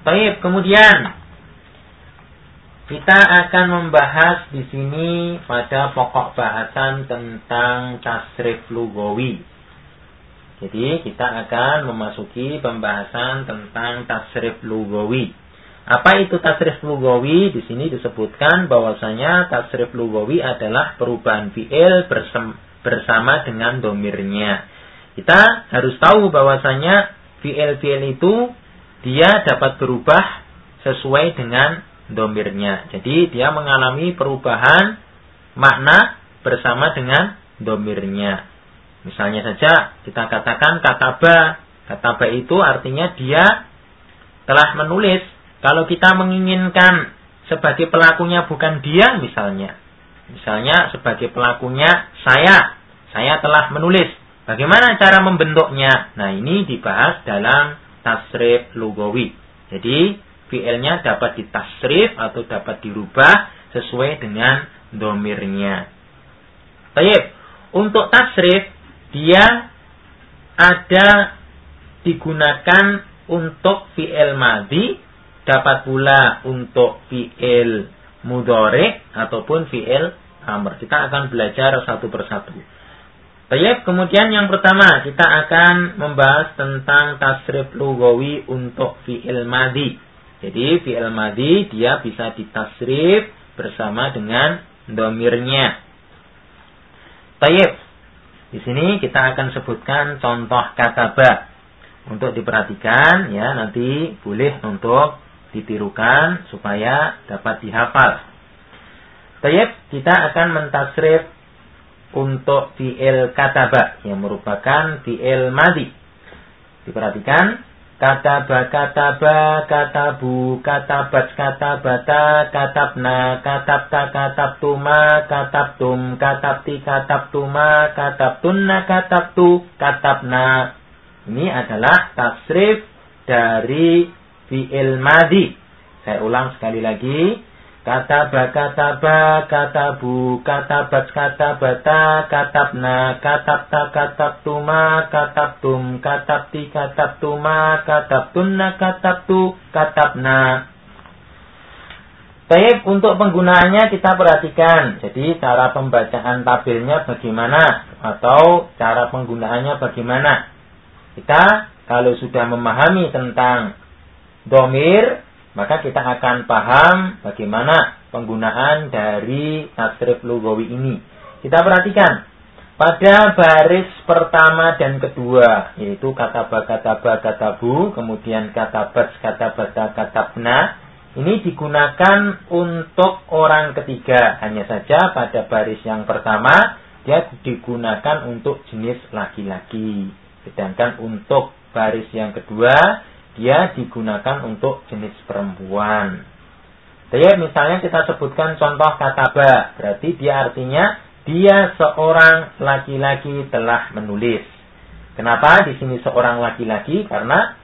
Baik, kemudian kita akan membahas di sini pada pokok bahasan tentang tasrif lugawi. Jadi kita akan memasuki pembahasan tentang tasrif lugawi. Apa itu tasrif lugawi? Di sini disebutkan bahwasanya tasrif lugawi adalah perubahan fiil bersama dengan domirnya. Kita harus tahu bahwasanya fiil-fiil itu dia dapat berubah sesuai dengan domirnya. Jadi dia mengalami perubahan makna bersama dengan domirnya. Misalnya saja kita katakan kataba. Kataba itu artinya dia telah menulis. Kalau kita menginginkan sebagai pelakunya bukan dia misalnya. Misalnya sebagai pelakunya saya. Saya telah menulis. Bagaimana cara membentuknya? Nah ini dibahas dalam tasrif lugawi. Jadi fiilnya dapat ditasrif atau dapat dirubah sesuai dengan domirnya. Baik, untuk tasrif dia ada digunakan untuk fiil madi, dapat pula untuk fiil mudore ataupun fiil amr. Kita akan belajar satu persatu. Baik, kemudian yang pertama kita akan membahas tentang tasrif lugawi untuk fi'il madi. Jadi fi'il madi dia bisa ditasrif bersama dengan domirnya. Baik, di sini kita akan sebutkan contoh kata ba. Untuk diperhatikan ya nanti boleh untuk ditirukan supaya dapat dihafal. Baik, kita akan mentasrif untuk fi'il kataba yang merupakan fi'il madi. Diperhatikan kataba kataba katabu katabat katabata katabna katabta katabtuma katabtum katabti katabtuma katabtunna katabtu katabna. Ini adalah tasrif dari fi'il madi saya ulang sekali lagi Kataba kataba katabu katabat katabata katabna katabta katabtuma katabtum katabti katabtuma katabtunna katabtu katabna Baik, untuk penggunaannya kita perhatikan. Jadi cara pembacaan tabelnya bagaimana atau cara penggunaannya bagaimana. Kita kalau sudah memahami tentang domir, maka kita akan paham bagaimana penggunaan dari tasrif lugawi ini. Kita perhatikan pada baris pertama dan kedua yaitu kata kata kata bu, kemudian kata bats kata bata kata bna ini digunakan untuk orang ketiga hanya saja pada baris yang pertama dia digunakan untuk jenis laki-laki sedangkan untuk baris yang kedua dia digunakan untuk jenis perempuan. Jadi misalnya kita sebutkan contoh kata ba, berarti dia artinya dia seorang laki-laki telah menulis. Kenapa di sini seorang laki-laki? Karena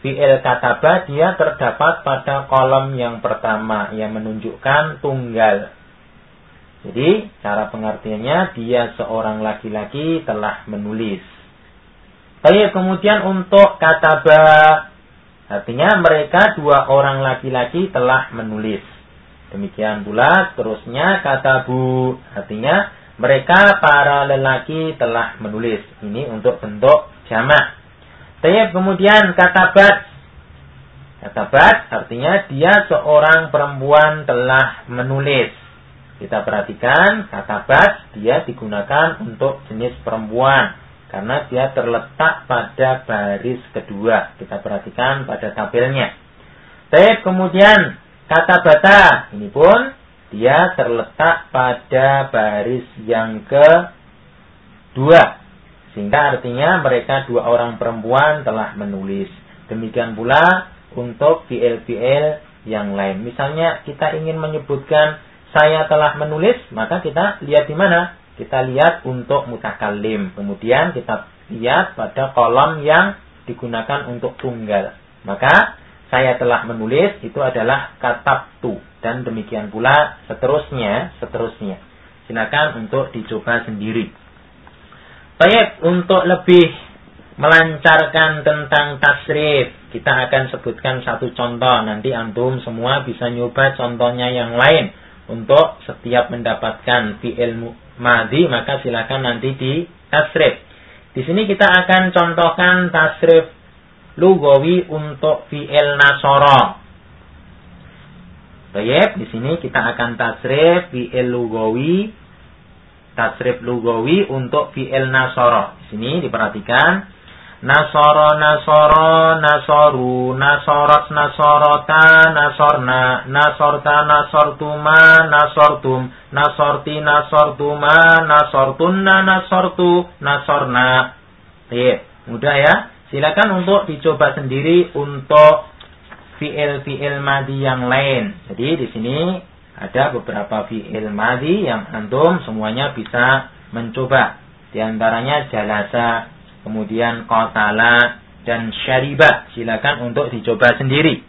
fi'il kataba dia terdapat pada kolom yang pertama yang menunjukkan tunggal. Jadi cara pengertiannya dia seorang laki-laki telah menulis. Tapi kemudian untuk kata ba Artinya mereka dua orang laki-laki telah menulis. Demikian pula seterusnya kata bu. Artinya mereka para lelaki telah menulis. Ini untuk bentuk jamak. Tapi kemudian kata bat. Kata bat artinya dia seorang perempuan telah menulis. Kita perhatikan kata bat dia digunakan untuk jenis perempuan karena dia terletak pada baris kedua. Kita perhatikan pada tabelnya. Baik, kemudian kata bata ini pun dia terletak pada baris yang kedua. Sehingga artinya mereka dua orang perempuan telah menulis. Demikian pula untuk fiil-fiil yang lain. Misalnya kita ingin menyebutkan saya telah menulis, maka kita lihat di mana? Kita lihat untuk mutakalim. Kemudian kita lihat pada kolom yang digunakan untuk tunggal. Maka saya telah menulis itu adalah tu dan demikian pula seterusnya, seterusnya. Silakan untuk dicoba sendiri. Baik, untuk lebih melancarkan tentang tasrif kita akan sebutkan satu contoh. Nanti antum semua bisa nyoba contohnya yang lain. Untuk setiap mendapatkan fi'il madhi, maka silakan nanti di tasrif. Di sini kita akan contohkan tasrif lugawi untuk fi'il nasoro. Baik, di sini kita akan tasrif fi'il lugawi tasrif lugawi untuk fi'il nasoro. Di sini diperhatikan Nasoro nasoro nasoru nasorot nasorota nasorna nasorta nasortuma nasortum nasorti nasortuma nasortunna nasortu nasorna. Iya, mudah ya. Silakan untuk dicoba sendiri untuk fiil-fiil madi yang lain. Jadi di sini ada beberapa fiil madi yang antum semuanya bisa mencoba. Di antaranya jalasa, kemudian kotala dan syariba. Silakan untuk dicoba sendiri.